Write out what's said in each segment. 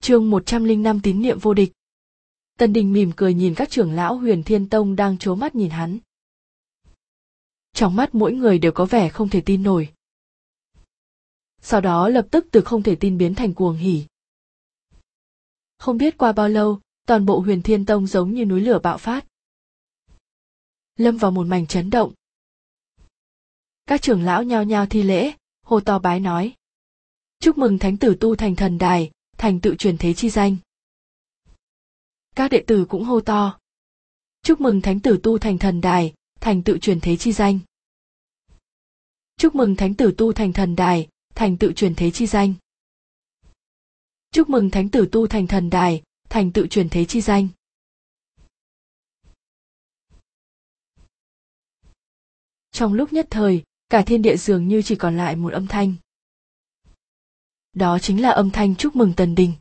chương 105 tín niệm vô địch. Tân Đình mỉm cười nhìn các trưởng lão huyền thiên tông đang trố mắt nhìn hắn. Trong mắt mỗi người đều có vẻ không thể tin nổi. Sau đó lập tức từ không thể tin biến thành cuồng hỉ. Không biết qua bao lâu, toàn bộ huyền thiên tông giống như núi lửa bạo phát. Lâm vào một mảnh chấn động. Các trưởng lão nhao nhao thi lễ, hô to bái nói. Chúc mừng thánh tử tu thành thần đài, thành tựu truyền thế chi danh. Các đệ tử cũng hô to. Chúc mừng thánh tử tu thành thần đài, thành tựu truyền thế chi danh. Chúc mừng thánh tử tu thành thần đài, thành tựu truyền thế chi danh. Chúc mừng thánh tử tu thành thần đài, thành tựu truyền thế chi danh. Trong lúc nhất thời, cả thiên địa dường như chỉ còn lại một âm thanh. Đó chính là âm thanh chúc mừng Tần Đình.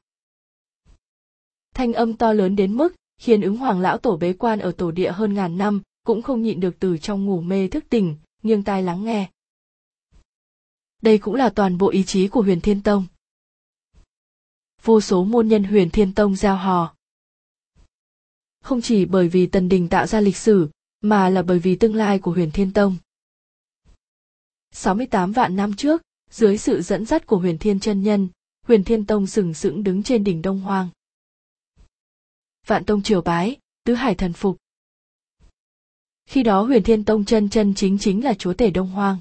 Thanh âm to lớn đến mức khiến ứng hoàng lão tổ bế quan ở tổ địa hơn ngàn năm cũng không nhịn được từ trong ngủ mê thức tỉnh, nghiêng tai lắng nghe. Đây cũng là toàn bộ ý chí của huyền thiên tông. Vô số môn nhân huyền thiên tông giao hò. Không chỉ bởi vì tần đình tạo ra lịch sử, mà là bởi vì tương lai của huyền thiên tông. 68 vạn năm trước, dưới sự dẫn dắt của huyền thiên chân nhân, huyền thiên tông sừng sững đứng trên đỉnh đông hoang. Vạn tông triều bái, tứ hải thần phục. Khi đó huyền thiên tông chân chân chính chính là chúa tể đông hoang.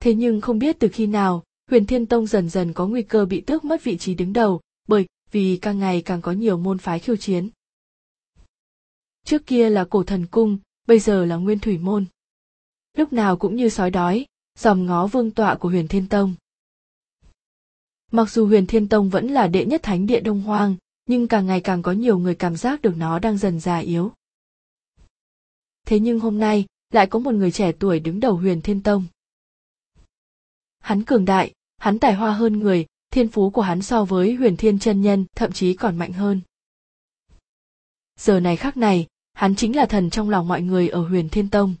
Thế nhưng không biết từ khi nào, huyền thiên tông dần dần có nguy cơ bị tước mất vị trí đứng đầu, bởi vì càng ngày càng có nhiều môn phái khiêu chiến. Trước kia là cổ thần cung, bây giờ là nguyên thủy môn. Lúc nào cũng như sói đói, dòm ngó vương tọa của huyền thiên tông. Mặc dù huyền thiên tông vẫn là đệ nhất thánh địa đông hoang, nhưng càng ngày càng có nhiều người cảm giác được nó đang dần già yếu. Thế nhưng hôm nay, lại có một người trẻ tuổi đứng đầu huyền thiên tông. Hắn cường đại, hắn tài hoa hơn người, thiên phú của hắn so với huyền thiên chân nhân thậm chí còn mạnh hơn. Giờ này khác này, hắn chính là thần trong lòng mọi người ở huyền thiên tông.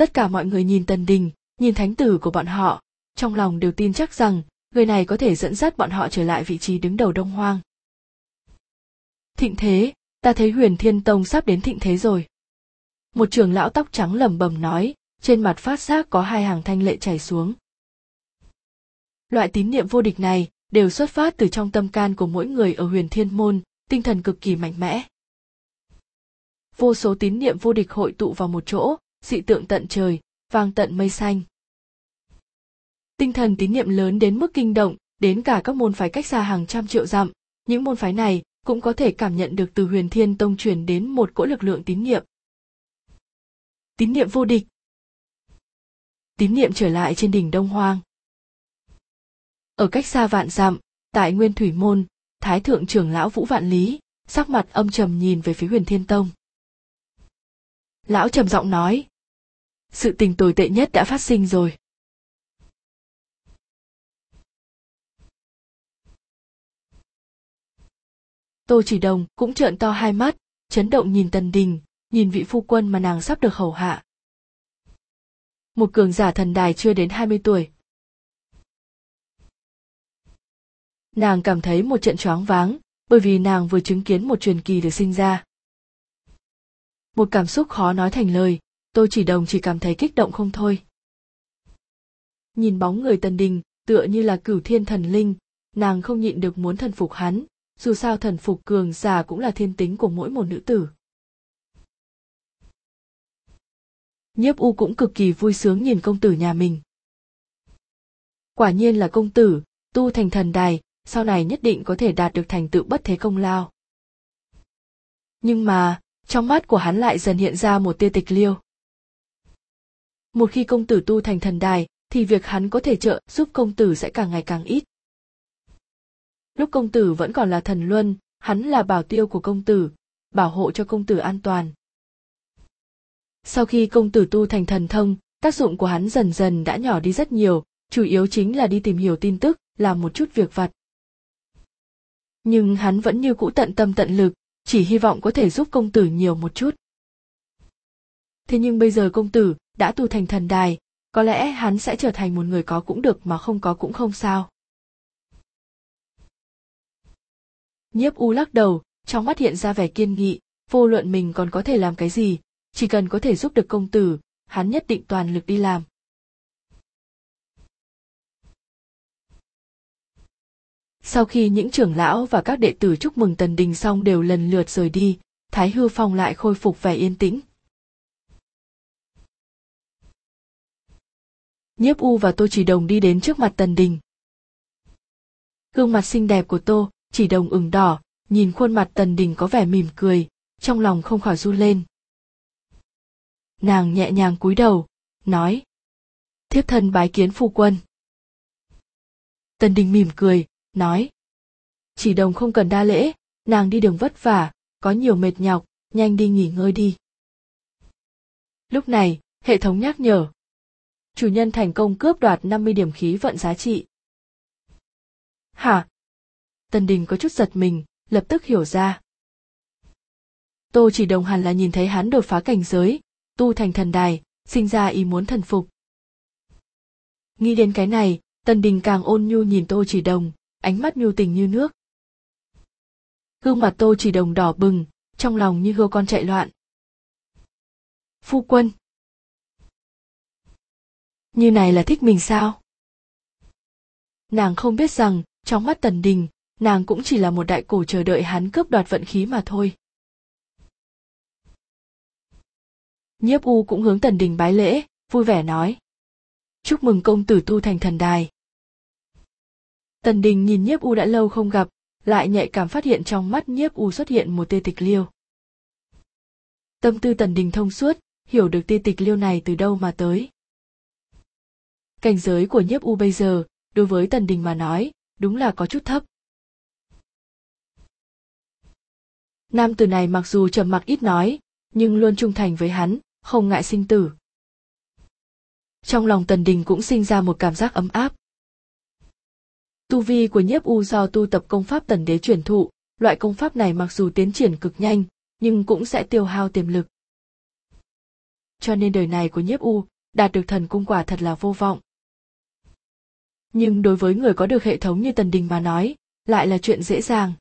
Tất cả mọi người nhìn Tần Đình, nhìn thánh tử của bọn họ, trong lòng đều tin chắc rằng người này có thể dẫn dắt bọn họ trở lại vị trí đứng đầu Đông Hoang. Thịnh thế, ta thấy huyền thiên tông sắp đến thịnh thế rồi. Một trưởng lão tóc trắng lẩm bẩm nói, trên mặt phát xác có hai hàng thanh lệ chảy xuống. Loại tín niệm vô địch này đều xuất phát từ trong tâm can của mỗi người ở huyền thiên môn, tinh thần cực kỳ mạnh mẽ. Vô số tín niệm vô địch hội tụ vào một chỗ, dị tượng tận trời, vang tận mây xanh. Tinh thần tín niệm lớn đến mức kinh động, đến cả các môn phái cách xa hàng trăm triệu dặm, những môn phái này cũng có thể cảm nhận được từ huyền thiên tông truyền đến một cỗ lực lượng tín niệm. Tín niệm vô địch. Tín niệm trở lại trên đỉnh Đông Hoang. Ở cách xa vạn dặm, tại Nguyên Thủy Môn, Thái Thượng trưởng lão Vũ Vạn Lý, sắc mặt âm trầm nhìn về phía huyền thiên tông. Lão trầm giọng nói, sự tình tồi tệ nhất đã phát sinh rồi. Tô Chỉ Đồng cũng trợn to hai mắt, chấn động nhìn Tần Đình, nhìn vị phu quân mà nàng sắp được hầu hạ. Một cường giả thần đài chưa đến 20 tuổi. Nàng cảm thấy một trận choáng váng, bởi vì nàng vừa chứng kiến một truyền kỳ được sinh ra. Một cảm xúc khó nói thành lời, tôi chỉ đồng chỉ cảm thấy kích động không thôi. Nhìn bóng người tần đình, tựa như là cửu thiên thần linh, nàng không nhịn được muốn thần phục hắn, dù sao thần phục cường giả cũng là thiên tính của mỗi một nữ tử. Nhiếp U cũng cực kỳ vui sướng nhìn công tử nhà mình. Quả nhiên là công tử, tu thành thần đài, sau này nhất định có thể đạt được thành tựu bất thế công lao. Nhưng mà, trong mắt của hắn lại dần hiện ra một tia tịch liêu. Một khi công tử tu thành thần đài, thì việc hắn có thể trợ giúp công tử sẽ càng ngày càng ít. Lúc công tử vẫn còn là thần luân, hắn là bảo tiêu của công tử, bảo hộ cho công tử an toàn. Sau khi công tử tu thành thần thông, tác dụng của hắn dần dần đã nhỏ đi rất nhiều, chủ yếu chính là đi tìm hiểu tin tức, làm một chút việc vặt. Nhưng hắn vẫn như cũ tận tâm tận lực, chỉ hy vọng có thể giúp công tử nhiều một chút. Thế nhưng bây giờ công tử đã tu thành thần đài, có lẽ hắn sẽ trở thành một người có cũng được mà không có cũng không sao. nhiếp u lắc đầu trong mắt hiện ra vẻ kiên nghị vô luận mình còn có thể làm cái gì chỉ cần có thể giúp được công tử hắn nhất định toàn lực đi làm sau khi những trưởng lão và các đệ tử chúc mừng tần đình xong đều lần lượt rời đi thái hư phong lại khôi phục vẻ yên tĩnh nhiếp u và tô chỉ đồng đi đến trước mặt tần đình. Gương mặt xinh đẹp của tô chỉ đồng ửng đỏ, nhìn khuôn mặt tần đình có vẻ mỉm cười, trong lòng không khỏi run lên. Nàng nhẹ nhàng cúi đầu, nói, thiếp thân bái kiến phu quân. Tần đình mỉm cười, nói, chỉ đồng không cần đa lễ, nàng đi đường vất vả, có nhiều mệt nhọc, nhanh đi nghỉ ngơi đi. Lúc này, hệ thống nhắc nhở chủ nhân thành công cướp đoạt 50 điểm khí vận giá trị. Hả? Tần đình có chút giật mình, lập tức hiểu ra. Tô chỉ đồng hẳn là nhìn thấy hắn đột phá cảnh giới, tu thành thần đài, sinh ra ý muốn thần phục. Nghĩ đến cái này tần đình càng ôn nhu nhìn tô chỉ đồng, ánh mắt nhu tình như nước. Gương mặt tô chỉ đồng đỏ bừng, trong lòng như hươu con chạy loạn. Phu quân như này là thích mình sao? Nàng không biết rằng, trong mắt tần đình, nàng cũng chỉ là một đại cổ chờ đợi hắn cướp đoạt vận khí mà thôi. Nhiếp u cũng hướng tần đình bái lễ, vui vẻ nói. Chúc mừng công tử tu thành thần đài. Tần đình nhìn nhiếp u đã lâu không gặp, lại nhạy cảm phát hiện trong mắt nhiếp u xuất hiện một tia tịch liêu. Tâm tư tần đình thông suốt, hiểu được tia tịch liêu này từ đâu mà tới cảnh giới của nhiếp u bây giờ, đối với tần đình mà nói, đúng là có chút thấp. Nam tử này mặc dù trầm mặc ít nói, nhưng luôn trung thành với hắn, không ngại sinh tử. Trong lòng tần đình cũng sinh ra một cảm giác ấm áp. Tu vi của nhiếp u do tu tập công pháp tần đế truyền thụ, loại công pháp này mặc dù tiến triển cực nhanh, nhưng cũng sẽ tiêu hao tiềm lực. Cho nên đời này của nhiếp u, đạt được thần cung quả thật là vô vọng nhưng đối với người có được hệ thống như tần đình mà nói, lại là chuyện dễ dàng.